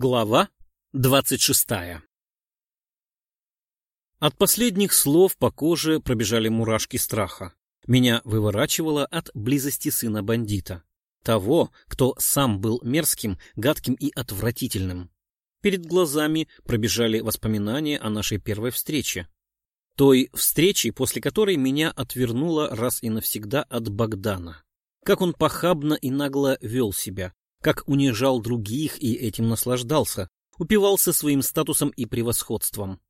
Глава двадцать шестая От последних слов по коже пробежали мурашки страха. Меня выворачивало от близости сына бандита. Того, кто сам был мерзким, гадким и отвратительным. Перед глазами пробежали воспоминания о нашей первой встрече. Той встречи, после которой меня отвернуло раз и навсегда от Богдана. Как он похабно и нагло вел себя, как унижал других и этим наслаждался, упивался своим статусом и превосходством.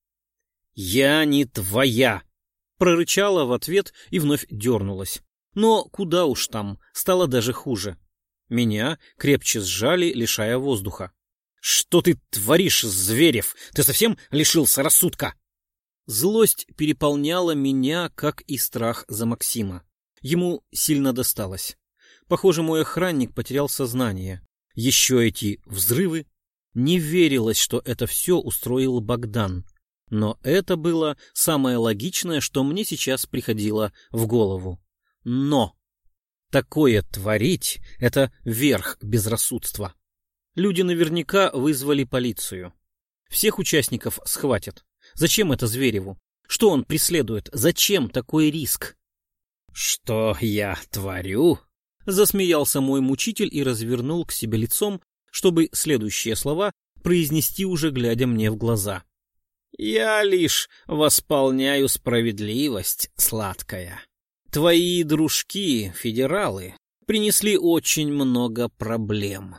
«Я не твоя!» — прорычала в ответ и вновь дернулась. Но куда уж там, стало даже хуже. Меня крепче сжали, лишая воздуха. «Что ты творишь, Зверев? Ты совсем лишился рассудка?» Злость переполняла меня, как и страх за Максима. Ему сильно досталось. Похоже, мой охранник потерял сознание. Еще эти взрывы. Не верилось, что это все устроил Богдан. Но это было самое логичное, что мне сейчас приходило в голову. Но! Такое творить — это верх безрассудства. Люди наверняка вызвали полицию. Всех участников схватят. Зачем это Звереву? Что он преследует? Зачем такой риск? «Что я творю?» Засмеялся мой мучитель и развернул к себе лицом, чтобы следующие слова произнести уже глядя мне в глаза. «Я лишь восполняю справедливость, сладкая. Твои дружки, федералы, принесли очень много проблем.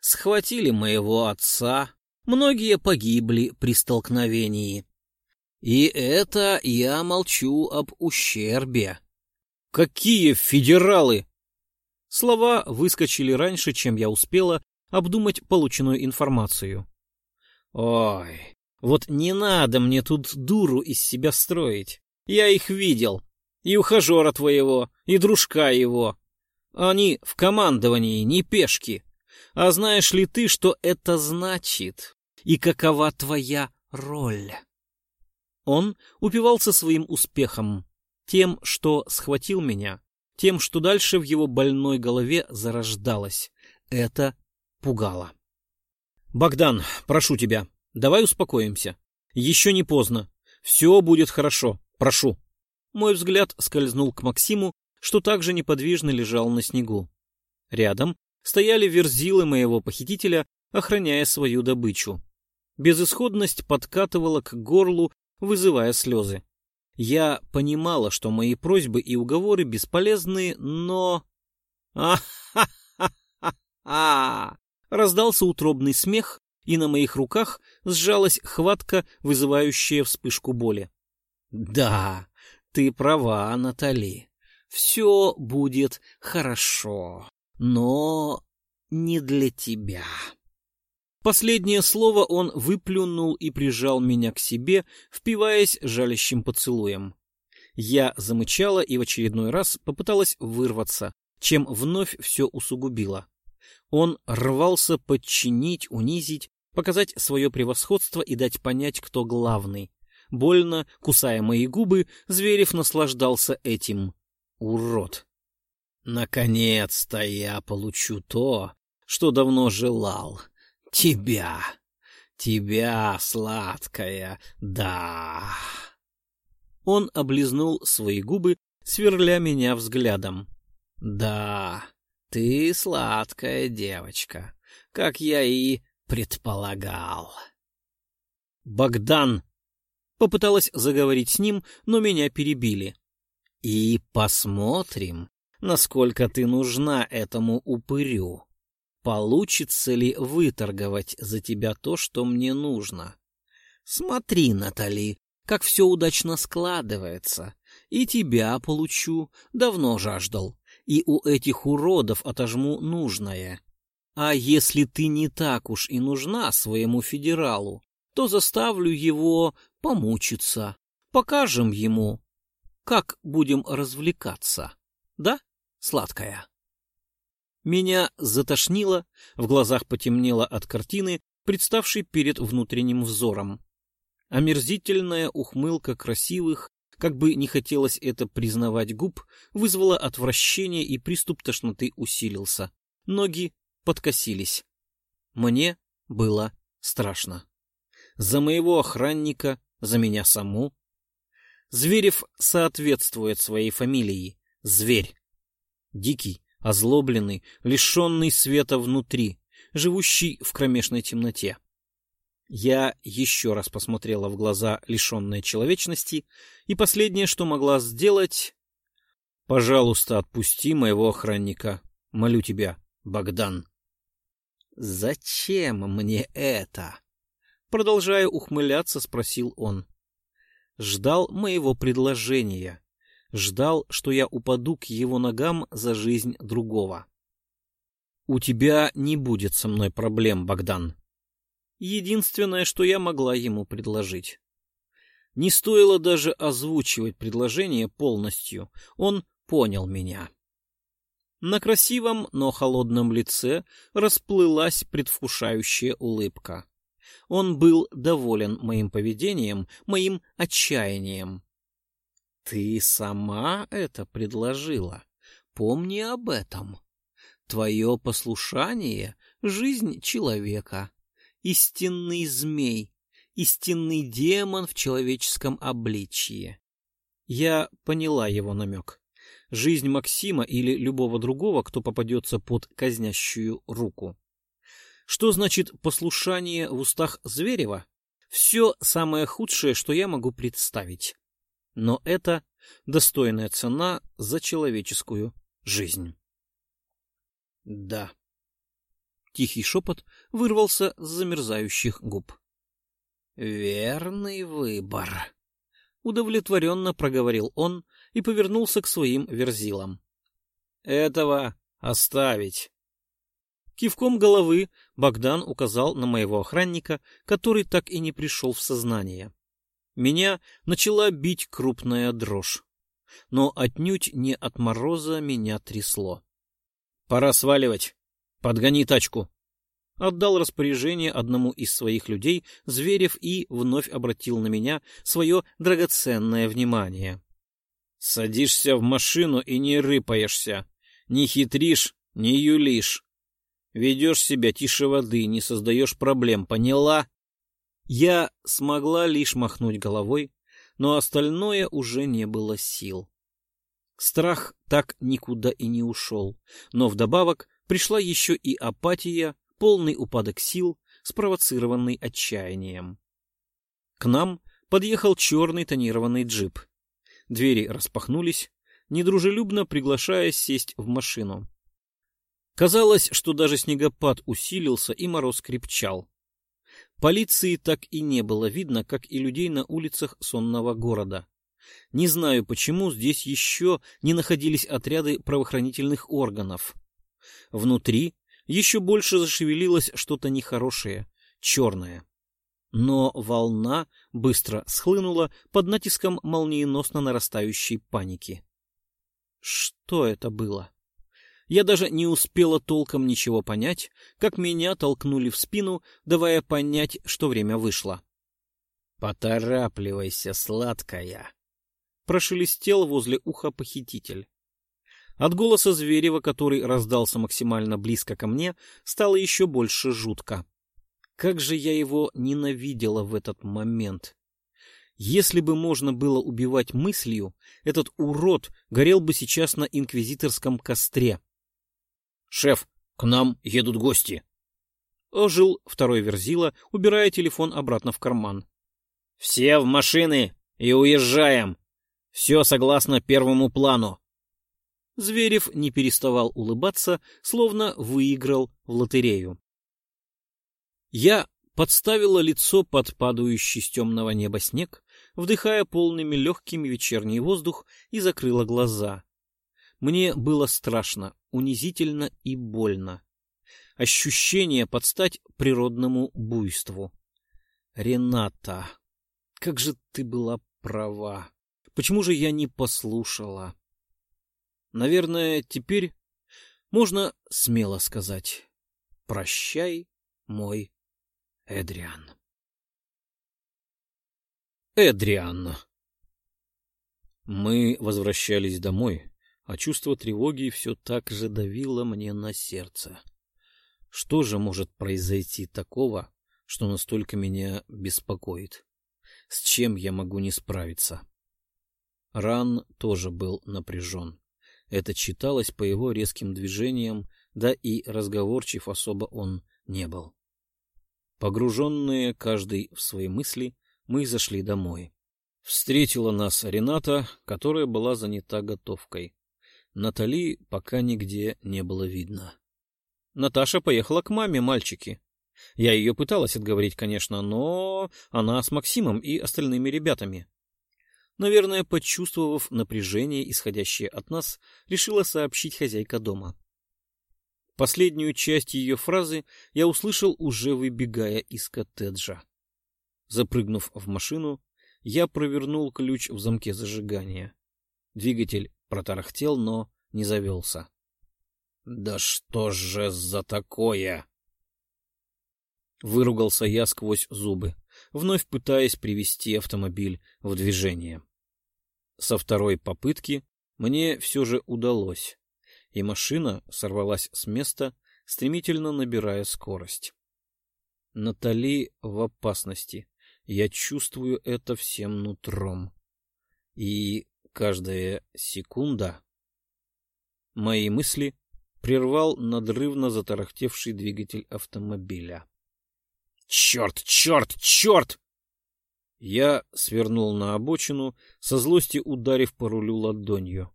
Схватили моего отца, многие погибли при столкновении. И это я молчу об ущербе. Какие федералы? Слова выскочили раньше, чем я успела обдумать полученную информацию. Ой, вот не надо мне тут дуру из себя строить. Я их видел. И ухажера твоего, и дружка его. Они в командовании, не пешки. А знаешь ли ты, что это значит? И какова твоя роль? Он упивался своим успехом, тем, что схватил меня, тем, что дальше в его больной голове зарождалось. Это пугало. «Богдан, прошу тебя, давай успокоимся. Еще не поздно. Все будет хорошо. Прошу». Мой взгляд скользнул к Максиму, что также неподвижно лежал на снегу. Рядом стояли верзилы моего похитителя, охраняя свою добычу. Безысходность подкатывала к горлу, вызывая слезы. Я понимала, что мои просьбы и уговоры бесполезны, но... А-ха-ха-ха! Раздался утробный смех, и на моих руках сжалась хватка, вызывающая вспышку боли. Да, ты права, Натали. Все будет хорошо, но не для тебя. Последнее слово он выплюнул и прижал меня к себе, впиваясь жалящим поцелуем. Я замычала и в очередной раз попыталась вырваться, чем вновь все усугубило. Он рвался подчинить, унизить, показать свое превосходство и дать понять, кто главный. Больно, кусая мои губы, Зверев наслаждался этим. Урод! Наконец-то я получу то, что давно желал. Тебя, тебя, сладкая, да. Он облизнул свои губы, сверля меня взглядом. Да, ты сладкая девочка, как я и предполагал. Богдан попыталась заговорить с ним, но меня перебили. И посмотрим, насколько ты нужна этому упырю. Получится ли выторговать за тебя то, что мне нужно? Смотри, Натали, как все удачно складывается. И тебя получу, давно жаждал. И у этих уродов отожму нужное. А если ты не так уж и нужна своему федералу, то заставлю его помучиться. Покажем ему, как будем развлекаться. Да, сладкая? Меня затошнило, в глазах потемнело от картины, представшей перед внутренним взором. Омерзительная ухмылка красивых, как бы не хотелось это признавать губ, вызвала отвращение, и приступ тошноты усилился. Ноги подкосились. Мне было страшно. За моего охранника, за меня саму. Зверев соответствует своей фамилии — Зверь. Дикий, озлобленный, лишенный света внутри, живущий в кромешной темноте. Я еще раз посмотрела в глаза, лишенные человечности, и последнее, что могла сделать... «Пожалуйста, отпусти моего охранника. Молю тебя, Богдан». «Зачем мне это?» Продолжая ухмыляться, спросил он. Ждал моего предложения. Ждал, что я упаду к его ногам за жизнь другого. «У тебя не будет со мной проблем, Богдан», единственное, что я могла ему предложить. Не стоило даже озвучивать предложение полностью, он понял меня. На красивом, но холодном лице расплылась предвкушающая улыбка. Он был доволен моим поведением, моим отчаянием. «Ты сама это предложила. Помни об этом. Твое послушание — жизнь человека истинный змей, истинный демон в человеческом обличье. Я поняла его намек. Жизнь Максима или любого другого, кто попадется под казнящую руку. Что значит послушание в устах Зверева? Все самое худшее, что я могу представить. Но это достойная цена за человеческую жизнь. Да. Тихий шепот вырвался с замерзающих губ. «Верный выбор», — удовлетворенно проговорил он и повернулся к своим верзилам. «Этого оставить». Кивком головы Богдан указал на моего охранника, который так и не пришел в сознание. Меня начала бить крупная дрожь. Но отнюдь не от мороза меня трясло. «Пора сваливать», «Подгони тачку!» Отдал распоряжение одному из своих людей, Зверев, и вновь обратил на меня свое драгоценное внимание. «Садишься в машину и не рыпаешься, не хитришь, не юлишь. Ведешь себя тише воды, не создаешь проблем, поняла?» Я смогла лишь махнуть головой, но остальное уже не было сил. Страх так никуда и не ушел, но вдобавок пришла еще и апатия, полный упадок сил, спровоцированный отчаянием. К нам подъехал черный тонированный джип. Двери распахнулись, недружелюбно приглашая сесть в машину. Казалось, что даже снегопад усилился и мороз крепчал. Полиции так и не было видно, как и людей на улицах сонного города. Не знаю, почему здесь еще не находились отряды правоохранительных органов. Внутри еще больше зашевелилось что-то нехорошее, черное. Но волна быстро схлынула под натиском молниеносно нарастающей паники. Что это было? Я даже не успела толком ничего понять, как меня толкнули в спину, давая понять, что время вышло. «Поторапливайся, сладкая!» Прошелестел возле уха похититель. От голоса Зверева, который раздался максимально близко ко мне, стало еще больше жутко. Как же я его ненавидела в этот момент. Если бы можно было убивать мыслью, этот урод горел бы сейчас на инквизиторском костре. «Шеф, к нам едут гости!» Ожил второй верзила, убирая телефон обратно в карман. «Все в машины и уезжаем! Все согласно первому плану!» Зверев не переставал улыбаться, словно выиграл в лотерею. Я подставила лицо под падающий с темного неба снег, вдыхая полными легкими вечерний воздух и закрыла глаза. Мне было страшно, унизительно и больно. Ощущение подстать природному буйству. Рената, как же ты была права. Почему же я не послушала? Наверное, теперь можно смело сказать «Прощай, мой Эдриан». Эдриан. Мы возвращались домой, а чувство тревоги все так же давило мне на сердце. Что же может произойти такого, что настолько меня беспокоит? С чем я могу не справиться? Ран тоже был напряжен. Это читалось по его резким движениям, да и разговорчив особо он не был. Погруженные каждый в свои мысли, мы зашли домой. Встретила нас Рената, которая была занята готовкой. Натали пока нигде не было видно. Наташа поехала к маме, мальчики. Я ее пыталась отговорить, конечно, но она с Максимом и остальными ребятами. Наверное, почувствовав напряжение, исходящее от нас, решила сообщить хозяйка дома. Последнюю часть ее фразы я услышал, уже выбегая из коттеджа. Запрыгнув в машину, я провернул ключ в замке зажигания. Двигатель протарахтел, но не завелся. «Да что же за такое?» Выругался я сквозь зубы, вновь пытаясь привести автомобиль в движение. Со второй попытки мне все же удалось, и машина сорвалась с места, стремительно набирая скорость. Натали в опасности. Я чувствую это всем нутром. И каждая секунда... Мои мысли прервал надрывно затарахтевший двигатель автомобиля. «Черт, черт, черт!» Я свернул на обочину, со злости ударив по рулю ладонью.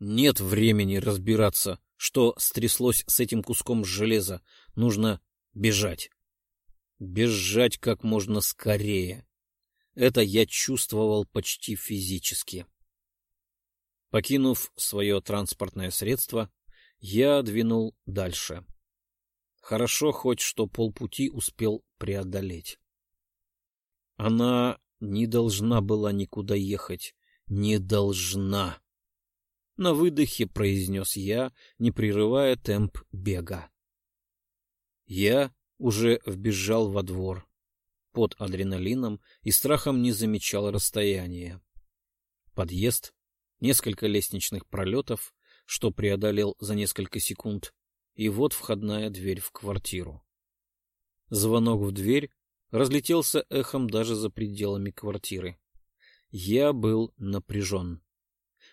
Нет времени разбираться, что стряслось с этим куском железа. Нужно бежать. Бежать как можно скорее. Это я чувствовал почти физически. Покинув свое транспортное средство, я двинул дальше. Хорошо хоть, что полпути успел преодолеть. Она не должна была никуда ехать. Не должна. На выдохе произнес я, не прерывая темп бега. Я уже вбежал во двор. Под адреналином и страхом не замечал расстояния. Подъезд, несколько лестничных пролетов, что преодолел за несколько секунд, и вот входная дверь в квартиру. Звонок в дверь разлетелся эхом даже за пределами квартиры. Я был напряжен.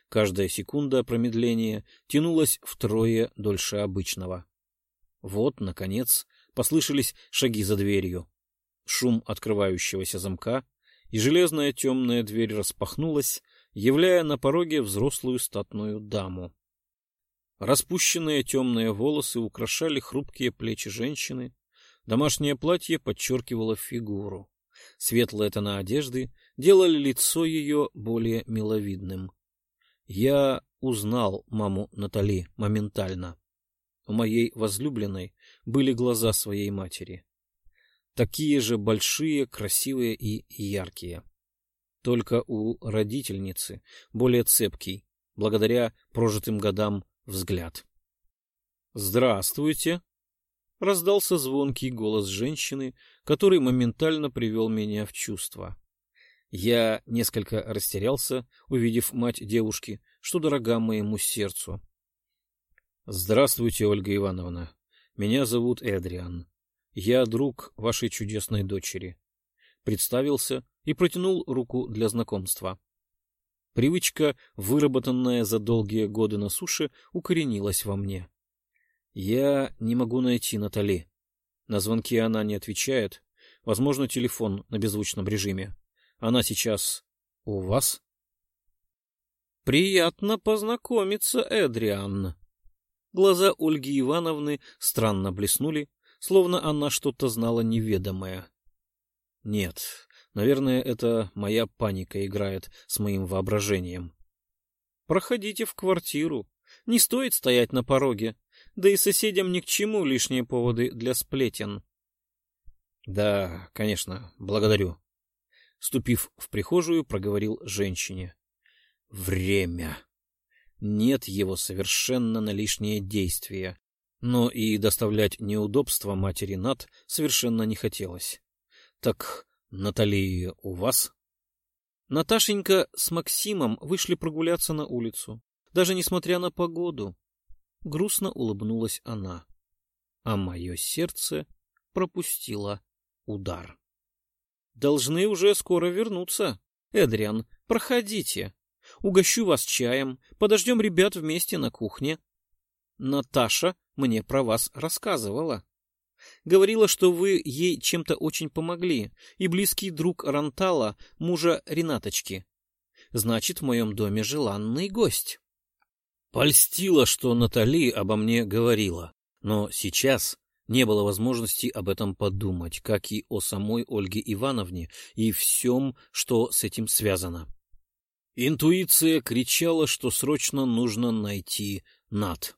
Каждая секунда промедления тянулась втрое дольше обычного. Вот, наконец, послышались шаги за дверью. Шум открывающегося замка, и железная темная дверь распахнулась, являя на пороге взрослую статную даму. Распущенные темные волосы украшали хрупкие плечи женщины, домашнее платье подчеркивало фигуру. Светлые тона одежды делали лицо ее более миловидным. Я узнал маму Натали моментально. У моей возлюбленной были глаза своей матери. Такие же большие, красивые и яркие. Только у родительницы более цепкий, благодаря прожитым годам взгляд. «Здравствуйте!» — раздался звонкий голос женщины, который моментально привел меня в чувство. Я несколько растерялся, увидев мать девушки, что дорога моему сердцу. «Здравствуйте, Ольга Ивановна. Меня зовут Эдриан. Я друг вашей чудесной дочери». Представился и протянул руку для знакомства. Привычка, выработанная за долгие годы на суше, укоренилась во мне. Я не могу найти Натали. На звонки она не отвечает. Возможно, телефон на беззвучном режиме. Она сейчас у вас? Приятно познакомиться, Эдриан. Глаза Ольги Ивановны странно блеснули, словно она что-то знала неведомое. Нет, Наверное, это моя паника играет с моим воображением. Проходите в квартиру. Не стоит стоять на пороге. Да и соседям ни к чему лишние поводы для сплетен. Да, конечно, благодарю. Ступив в прихожую, проговорил женщине. Время. Нет его совершенно на лишние действия. Но и доставлять неудобства матери Над совершенно не хотелось. Так Натали у вас? Наташенька с Максимом вышли прогуляться на улицу, даже несмотря на погоду. Грустно улыбнулась она, а мое сердце пропустило удар. «Должны уже скоро вернуться. Эдриан, проходите. Угощу вас чаем, подождем ребят вместе на кухне. Наташа мне про вас рассказывала. Говорила, что вы ей чем-то очень помогли, и близкий друг Рантала, мужа Ренаточки. Значит, в моем доме желанный гость. Польстило, что Натали обо мне говорила, но сейчас не было возможности об этом подумать, как и о самой Ольге Ивановне и всем, что с этим связано. Интуиция кричала, что срочно нужно найти Над.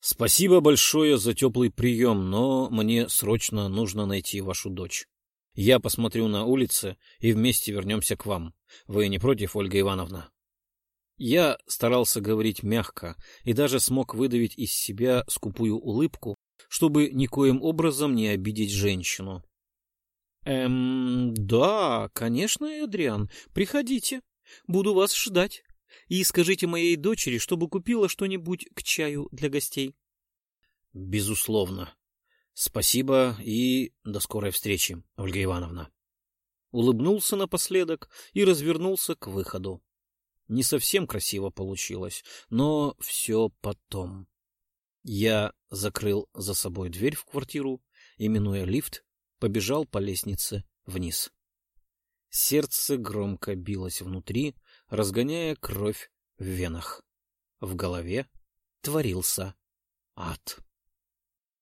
Спасибо большое за теплый прием, но мне срочно нужно найти вашу дочь. Я посмотрю на улице и вместе вернемся к вам. Вы не против, Ольга Ивановна? Я старался говорить мягко и даже смог выдавить из себя скупую улыбку, чтобы никоим образом не обидеть женщину. «Эм, да, конечно, Эдриан, приходите. Буду вас ждать. И скажите моей дочери, чтобы купила что-нибудь к чаю для гостей». «Безусловно. Спасибо и до скорой встречи, Ольга Ивановна». Улыбнулся напоследок и развернулся к выходу. Не совсем красиво получилось, но все потом. Я закрыл за собой дверь в квартиру и, минуя лифт, побежал по лестнице вниз. Сердце громко билось внутри, разгоняя кровь в венах. В голове творился ад.